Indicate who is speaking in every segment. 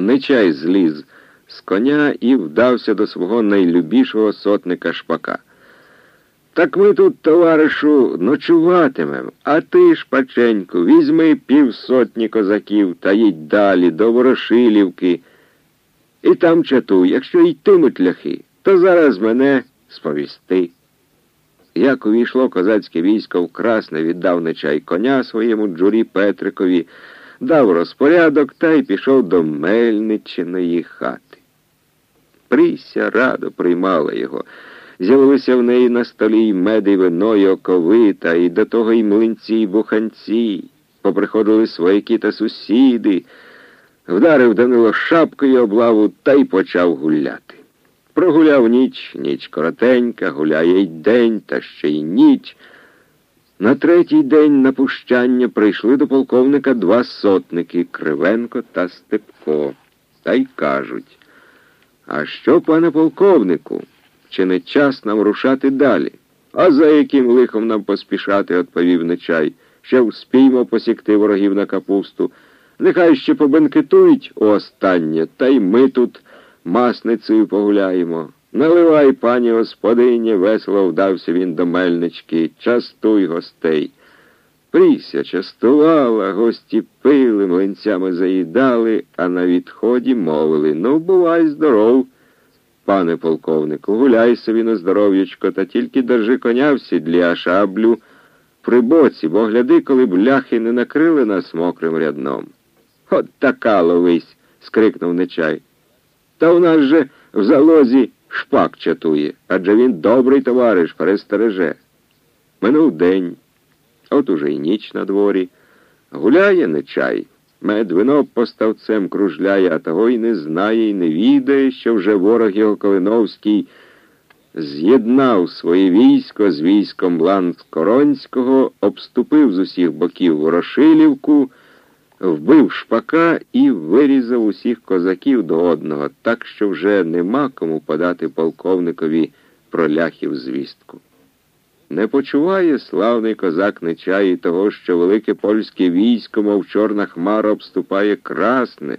Speaker 1: Нечай зліз з коня і вдався до свого найлюбішого сотника шпака. Так ми тут, товаришу, ночуватимем, а ти, шпаченьку, візьми півсотні козаків та їдь далі до Ворошилівки. І там чатуй, якщо йтимуть ляхи, то зараз мене сповісти. Як увійшло козацьке військо в Красне, віддав нечай коня своєму джурі Петрикові, дав розпорядок та й пішов до Мельничиної хати. Прися радо приймала його. З'явилися в неї на столі й мед, і вино, й оковита, і до того й млинці, й буханці. Поприходили свояки та сусіди. Вдарив Данило шапкою облаву та й почав гуляти. Прогуляв ніч, ніч коротенька, гуляє й день, та ще й ніч. На третій день напущання прийшли до полковника два сотники Кривенко та Степко. Та й кажуть, а що, пане полковнику, чи не час нам рушати далі? А за яким лихом нам поспішати, відповів нечай. Ще вспіймо посікти ворогів на капусту. Нехай ще побенкетують останнє, та й ми тут масницею погуляємо. Наливай, пані господині, весело вдався він до мельнички, частуй гостей. Пріся частувала, гості пили, млинцями заїдали, а на відході мовили ну, бувай здоров, пане полковнику, гуляй собі на здоров'ячко, та тільки держи коня в сідлі, а шаблю при боці, бо гляди, коли б ляхи не накрили нас мокрим рядном. От така ловись, скрикнув нечай. Та у нас же в залозі шпак чатує, адже він добрий товариш, перестереже. Минув день, от уже й ніч на дворі. Гуляє нечай, мед вино поставцем кружляє, а того й не знає, і не відає, що вже ворог його Калиновський з'єднав своє військо з військом Ланскоронського, обступив з усіх боків Ворошилівку, вбив шпака і вирізав усіх козаків до одного, так що вже нема кому подати полковникові про ляхів звістку. Не почуває славний козак Нечаї того, що велике польське військо, мов чорна хмара, обступає красне,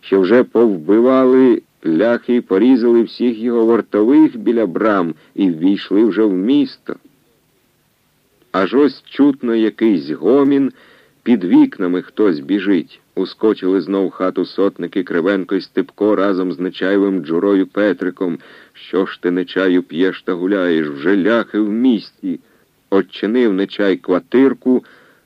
Speaker 1: що вже повбивали ляхи і порізали всіх його вартових біля брам і ввійшли вже в місто. Аж ось чутно якийсь гомін. Під вікнами хтось біжить. Ускочили знов хату сотники Кривенко і Степко разом з Нечаєвим Джурою Петриком. Що ж ти, Нечаю, п'єш та гуляєш? Вже ляхи в місті. Отчинив Нечай квартирку,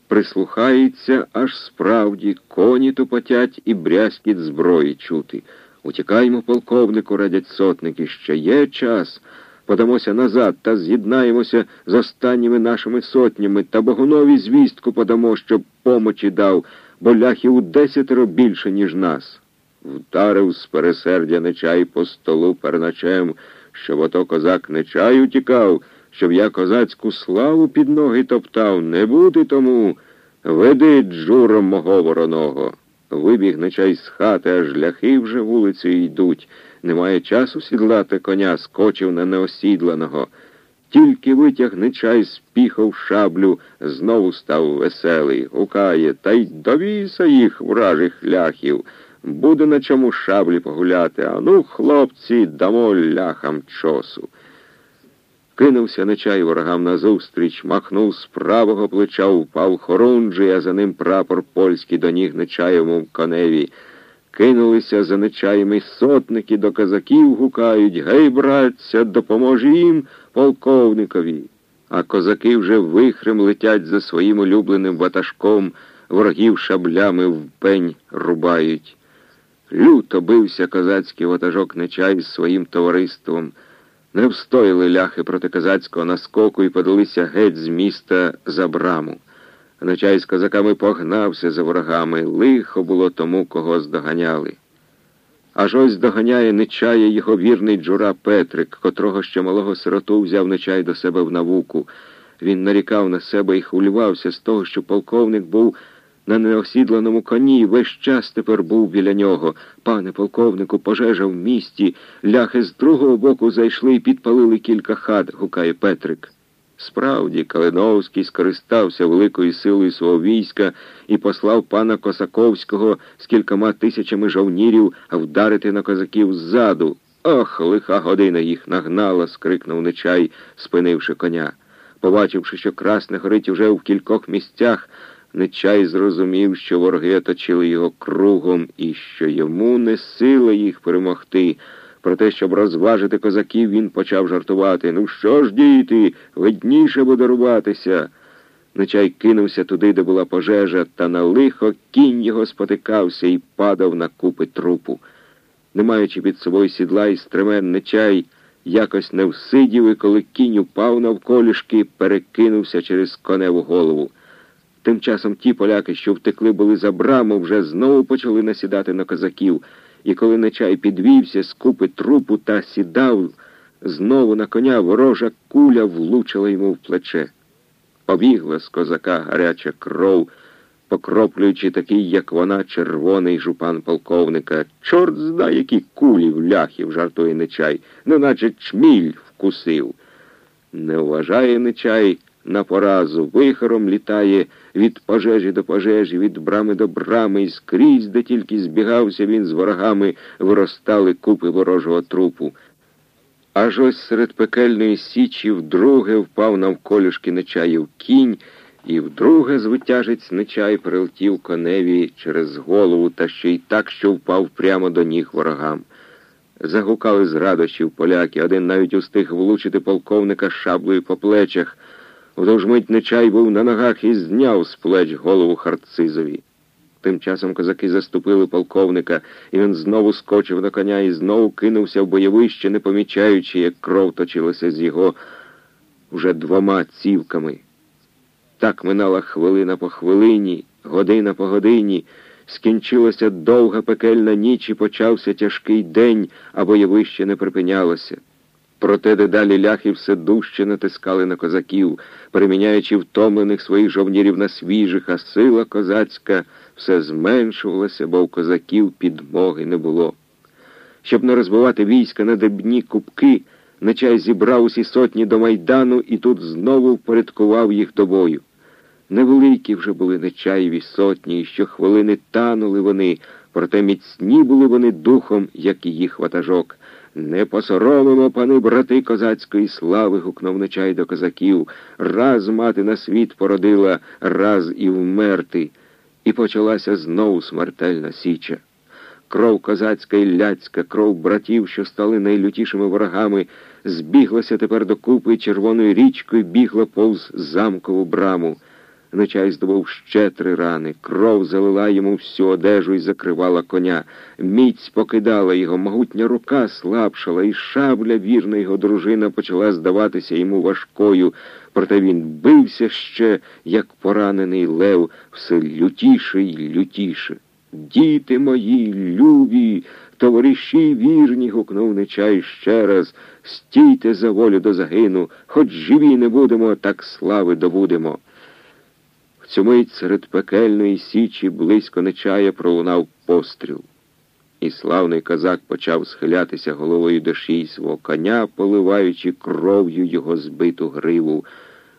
Speaker 1: прислухається, аж справді коні тупотять і брязкіт зброї чути. Утікаймо, полковнику, радять сотники, ще є час подамося назад та з'єднаємося з останніми нашими сотнями та Богунові звістку подамо, щоб помочі дав, бо ляхів у десятеро більше, ніж нас. Вдарив з пересердя нечай по столу перначем, щоб ото козак нечай утікав, щоб я козацьку славу під ноги топтав. Не буде тому. Веди джуром мого вороного. Вибіг нечай з хати, аж ляхи вже вулицею йдуть. Немає часу сідлати коня, скочив на неосідланого. Тільки витяг нечай з піхов шаблю, знову став веселий, гукає, та й довіса їх, вражих ляхів. Буде на чому шаблі погуляти, а ну, хлопці, дамо ляхам чосу. Кинувся нечай ворогам назустріч, махнув з правого плеча, впав хорунжий, а за ним прапор польський до ніг нечаєвому коневі. Кинулися за нечаями сотники до козаків гукають Гей, братця, допоможе їм полковникові. А козаки вже вихрем летять за своїм улюбленим ватажком, ворогів шаблями в пень рубають. Люто бився козацький ватажок нечай з своїм товариством. Не встояли ляхи проти козацького наскоку і подалися геть з міста за браму. Нечай з козаками погнався за ворогами, лихо було тому, кого здоганяли. Аж ось доганяє нечає його вірний джура Петрик, котрого ще малого сироту взяв нечай до себе в навуку. Він нарікав на себе і хвилювався з того, що полковник був на неосідланому коні і весь час тепер був біля нього. Пане полковнику, пожежа в місті, ляхи з другого боку зайшли і підпалили кілька хат, гукає Петрик. Справді, Калиновський скористався великою силою свого війська і послав пана Косаковського з кількома тисячами жовнірів вдарити на козаків ззаду. Ох, лиха година їх нагнала, скрикнув нечай, спинивши коня. Побачивши, що красне горить уже в кількох місцях, нечай зрозумів, що вороги оточили його кругом і що йому не сила їх перемогти. Про те, щоб розважити козаків, він почав жартувати. Ну що ж, діти, видніше буде рубатися. Нечай кинувся туди, де була пожежа, та на лихо кінь його спотикався і падав на купи трупу. Не маючи під собою сідла і стремен нечай, якось не всидів, і коли кінь упав навколішки, перекинувся через коневу голову. Тим часом ті поляки, що втекли були за браму, вже знову почали насідати на козаків і коли нечай підвівся з купи трупу та сідав знову на коня, ворожа куля влучила йому в плече. Побігла з козака гаряча кров, покроплюючи такий, як вона, червоний жупан полковника. Чорт зна, які кулі в ляхів, жартує нечай, неначе чміль вкусив. Не вважає нечай на поразу, вихором літає від пожежі до пожежі, від брами до брами, і скрізь, де тільки збігався він з ворогами, виростали купи ворожого трупу. Аж ось серед пекельної січі вдруге впав навколішки нечаїв кінь, і вдруге звитяжець нечай прилетів коневі через голову, та ще й так, що впав прямо до ніг ворогам. Загукали з радощів поляки, один навіть устиг влучити полковника шаблею по плечах. Вдовж мить нечай був на ногах і зняв з плеч голову харцизові. Тим часом козаки заступили полковника, і він знову скочив на коня і знову кинувся в бойовище, не помічаючи, як кров точилася з його вже двома цівками. Так минала хвилина по хвилині, година по годині, скінчилася довга пекельна ніч і почався тяжкий день, а бойовище не припинялося. Проте дедалі ляхи все дужче натискали на козаків, переміняючи втомлених своїх жовнірів на свіжих, а сила козацька все зменшувалася, бо у козаків підмоги не було. Щоб не розбивати війська на дебні кубки, Нечай зібрав усі сотні до майдану і тут знову впорядкував їх до бою. Невеликі вже були нечаєві сотні, і щохвилини танули вони, проте міцні були вони духом, як і їх ватажок. Не посоромимо, пани брати козацької слави, гукнув нечай до козаків. Раз мати на світ породила, раз і вмерти. І почалася знову смертельна січа. Кров козацька і ляцька, кров братів, що стали найлютішими ворогами, збіглася тепер до купи червоною річкою, бігла повз замкову браму. Нечай здобув ще три рани. Кров залила йому всю одежу і закривала коня. Міць покидала його, могутня рука слабшала, і шабля, вірна його дружина, почала здаватися йому важкою. Проте він бився ще, як поранений лев, все лютіше й лютіше. Діти мої, любі, товариші вірні, гукнув нечай ще раз. Стійте за волю до загину, хоч живі не будемо, так слави добудемо. В цю мить серед пекельної січі близько нечая пролунав постріл. І славний козак почав схилятися головою до шій свого коня, поливаючи кров'ю його збиту гриву.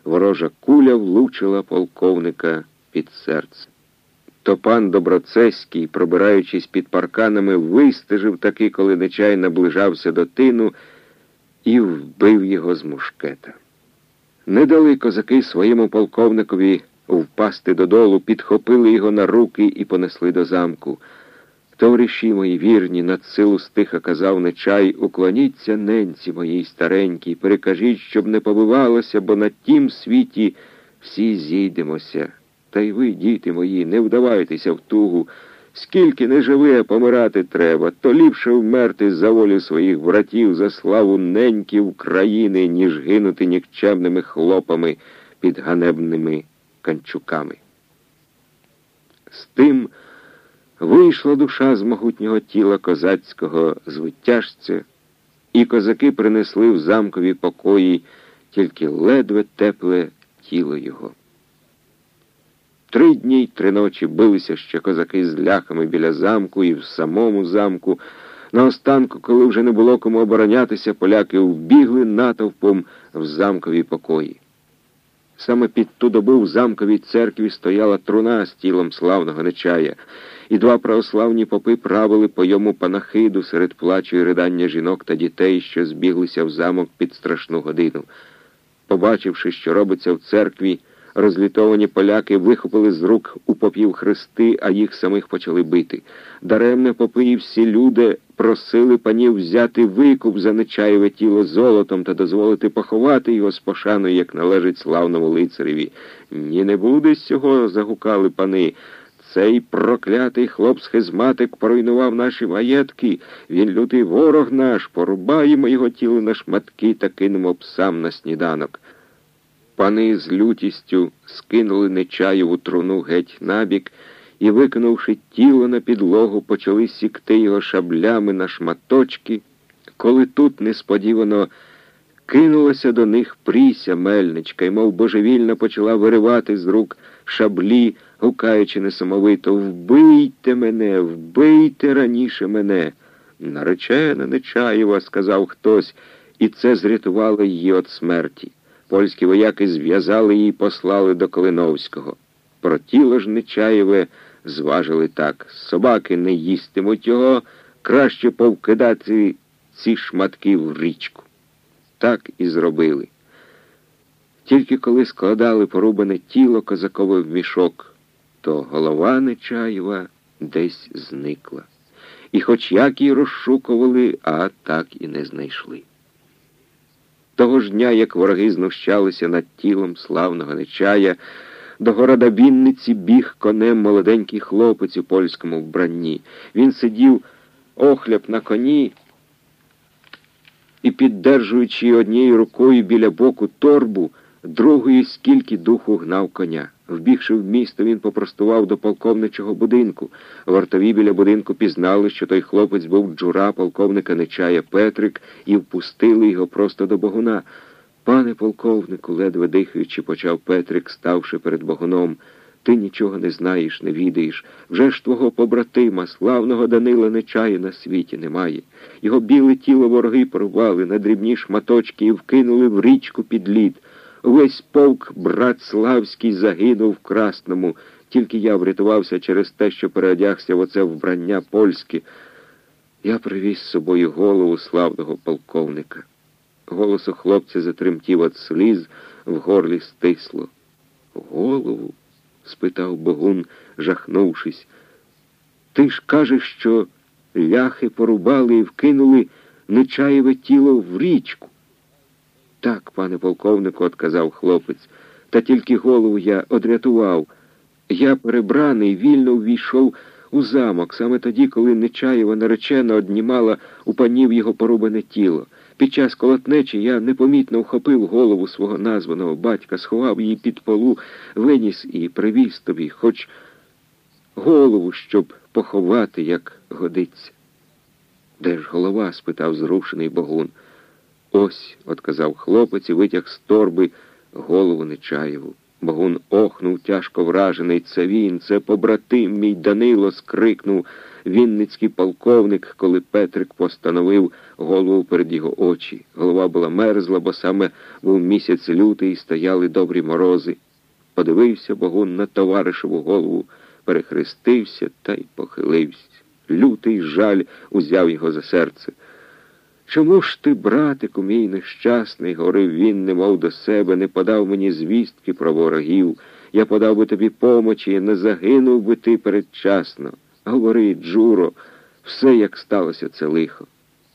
Speaker 1: Ворожа куля влучила полковника під серце. То пан Доброцеський, пробираючись під парканами, вистежив таки, коли нечай наближався до тину і вбив його з мушкета. Не дали козаки своєму полковникові впасти додолу, підхопили його на руки і понесли до замку. Товариші мої вірні, над силу стиха казав нечай, уклоніться ненці моїй старенькій, перекажіть, щоб не побивалося, бо на тім світі всі зійдемося. Та й ви, діти мої, не вдавайтеся в тугу. Скільки не живи, а помирати треба, то ліпше вмерти за волю своїх братів, за славу неньків країни, ніж гинути нікчемними хлопами під ганебними канчуками. З тим вийшла душа з могутнього тіла козацького звитяжця, і козаки принесли в замкові покої тільки ледве тепле тіло його. Три дні й три ночі билися ще козаки з ляхами біля замку і в самому замку. Наостанку, коли вже не було кому оборонятися, поляки вбігли натовпом в замкові покої. Саме під ту добу в замковій церкві стояла труна з тілом славного нечая, і два православні попи правили по йому панахиду серед плачу і ридання жінок та дітей, що збіглися в замок під страшну годину. Побачивши, що робиться в церкві, розлітовані поляки вихопили з рук у попів хрести, а їх самих почали бити. Даремне попи і всі люди просили панів взяти викуп за нечаєве тіло золотом та дозволити поховати його з пошаною, як належить славному лицареві. Ні, не буде з цього, загукали пани. Цей проклятий хлоп-схизматик поруйнував наші маєтки. Він лютий ворог наш, порубаємо його тіло на шматки та кинемо псам на сніданок. Пани з лютістю скинули нечаєву труну геть набік і, викинувши тіло на підлогу, почали сікти його шаблями на шматочки, коли тут несподівано кинулася до них пріся мельничка і, мов божевільно, почала виривати з рук шаблі, гукаючи несамовито Вбийте мене, вбийте раніше мене. Наречена Нечаєва, сказав хтось, і це зрятувало її від смерті. Польські вояки зв'язали її і послали до Калиновського. Про тіло ж Нечаєве зважили так. Собаки не їстимуть його, краще повкидати ці шматки в річку. Так і зробили. Тільки коли складали порубане тіло козакове в мішок, то голова Нечаєва десь зникла. І хоч як її розшукували, а так і не знайшли. Того ж дня, як вороги знущалися над тілом славного Нечая, до города Вінниці біг конем молоденький хлопець у польському вбранні. Він сидів охляб на коні і, піддержуючи однією рукою біля боку торбу, другою скільки духу гнав коня. Вбігши в місто, він попростував до полковничого будинку. Вартові біля будинку пізнали, що той хлопець був джура полковника Нечая Петрик, і впустили його просто до богуна. Пане полковнику, ледве дихаючи, почав Петрик, ставши перед богуном. Ти нічого не знаєш, не відаєш. Вже ж твого побратима, славного Данила Нечая на світі немає. Його біле тіло вороги порвали на дрібні шматочки і вкинули в річку під лід. Весь полк, брат Славський, загинув в красному. Тільки я врятувався через те, що переодягся в оце вбрання польське. Я привіз з собою голову славного полковника. Голос у хлопця затремтів від сліз, в горлі стисло. Голову? спитав Богун, жахнувшись. Ти ж кажеш, що ляхи порубали і вкинули нечаєве тіло в річку. Так, пане полковнику, отказав хлопець, та тільки голову я одрятував. Я перебраний, вільно увійшов у замок, саме тоді, коли Нечаєва наречена однімала у панів його порубане тіло. Під час колотнечі я непомітно вхопив голову свого названого батька, сховав її під полу, виніс і привіз тобі, хоч голову, щоб поховати, як годиться. Де ж голова? спитав зрушений Богун. Ось, отказав хлопець і витяг з торби голову Нечаєву. Богун охнув, тяжко вражений. Це він, це побратим мій Данило, скрикнув вінницький полковник, коли Петрик постановив голову перед його очі. Голова була мерзла, бо саме був місяць лютий і стояли добрі морози. Подивився Богун на товаришеву голову, перехрестився та й похилився. Лютий жаль узяв його за серце. Чому ж ти, братику, мій нещасний, говорив він, немов до себе, не подав мені звістки про ворогів. Я подав би тобі помочі, не загинув би ти передчасно. Говори, Джуро, все, як сталося це лихо.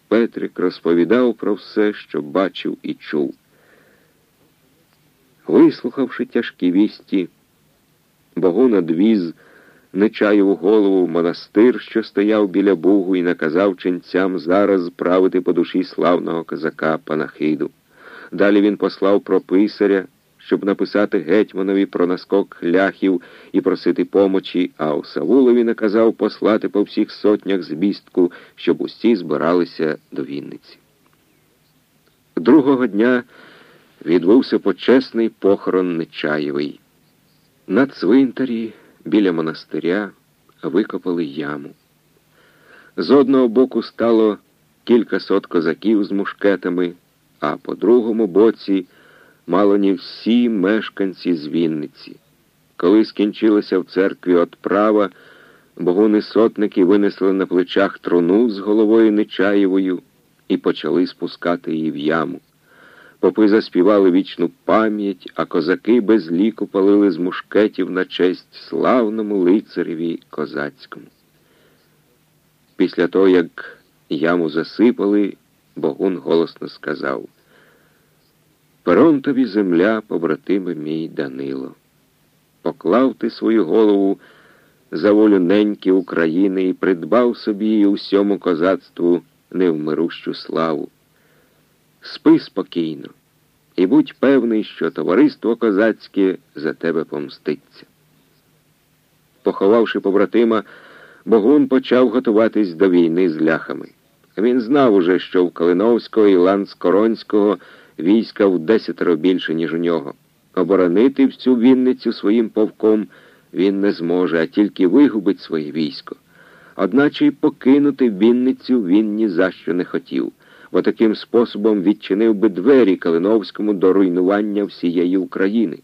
Speaker 1: Петрик розповідав про все, що бачив і чув. Вислухавши тяжкі вісті, Богун одвіз Нечаєву голову в монастир, що стояв біля Бугу, і наказав ченцям зараз правити по душі славного козака Панахиду. Далі він послав про писаря, щоб написати гетьманові про наскок ляхів і просити помочі, а у Савулові наказав послати по всіх сотнях звістку, щоб усі збиралися до Вінниці. Другого дня відбувся почесний похорон Нечаєвий. На цвинтарі біля монастиря викопали яму. З одного боку стало кілька сот козаків з мушкетами, а по другому боці мало не всі мешканці з Вінниці. Коли скінчилася в церкві отправа, богуни сотники винесли на плечах труну з головою Нечаєвою і почали спускати її в яму. Попи заспівали вічну пам'ять, а козаки без ліку палили з мушкетів на честь славному лицареві козацькому. Після того, як яму засипали, Богун голосно сказав Перон тобі земля, побратиме мій Данило. Поклав ти свою голову за волю неньки України і придбав собі і усьому козацтву невмирущу славу. Спи спокійно і будь певний, що товариство козацьке за тебе помститься. Поховавши побратима, Богун почав готуватись до війни з ляхами. Він знав уже, що в Калиновського і Ланскоронського війська в десятеро більше, ніж у нього. Оборонити всю Вінницю своїм повком він не зможе, а тільки вигубить своє військо. Одначе й покинути Вінницю він ні за що не хотів, бо таким способом відчинив би двері Калиновському до руйнування всієї України.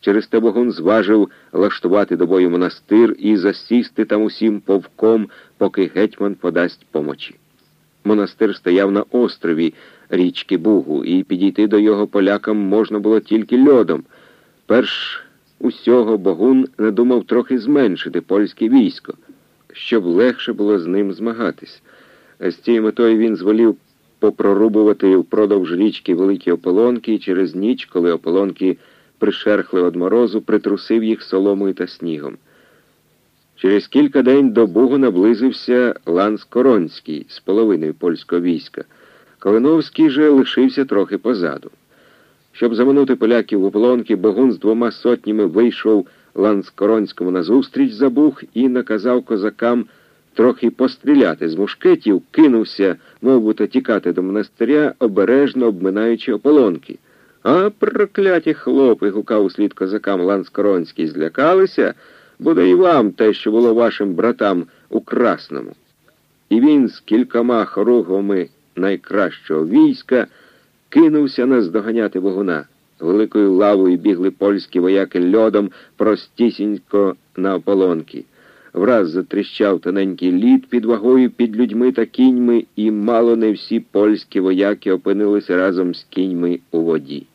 Speaker 1: Через те Богун зважив лаштувати до бою монастир і засісти там усім повком, поки гетьман подасть помочі. Монастир стояв на острові річки Бугу, і підійти до його полякам можна було тільки льодом. Перш усього Богун надумав трохи зменшити польське військо, щоб легше було з ним змагатись. З цією метою він зволів попрорубувати впродовж річки великі ополонки і через ніч, коли ополонки пришерхли від морозу, притрусив їх соломою та снігом. Через кілька день до Бугу наблизився Ланс Коронський з половиною польського війська. Калиновський же лишився трохи позаду. Щоб заминути поляків у полонки, Богун з двома сотнями вийшов Ланскоронському назустріч за Буг і наказав козакам трохи постріляти з мушкетів, кинувся, мовбуто, тікати до монастиря, обережно обминаючи ополонки. А прокляті хлопи, гукав услід козакам Ланскоронський, злякалися, буде і вам те, що було вашим братам у Красному. І він з кількома хоругвами найкращого війська кинувся наздоганяти вогуна. Великою лавою бігли польські вояки льодом простісінько на ополонки. Враз затріщав тоненький лід під вагою під людьми та кіньми, і мало не всі польські вояки опинилися разом з кіньми у воді.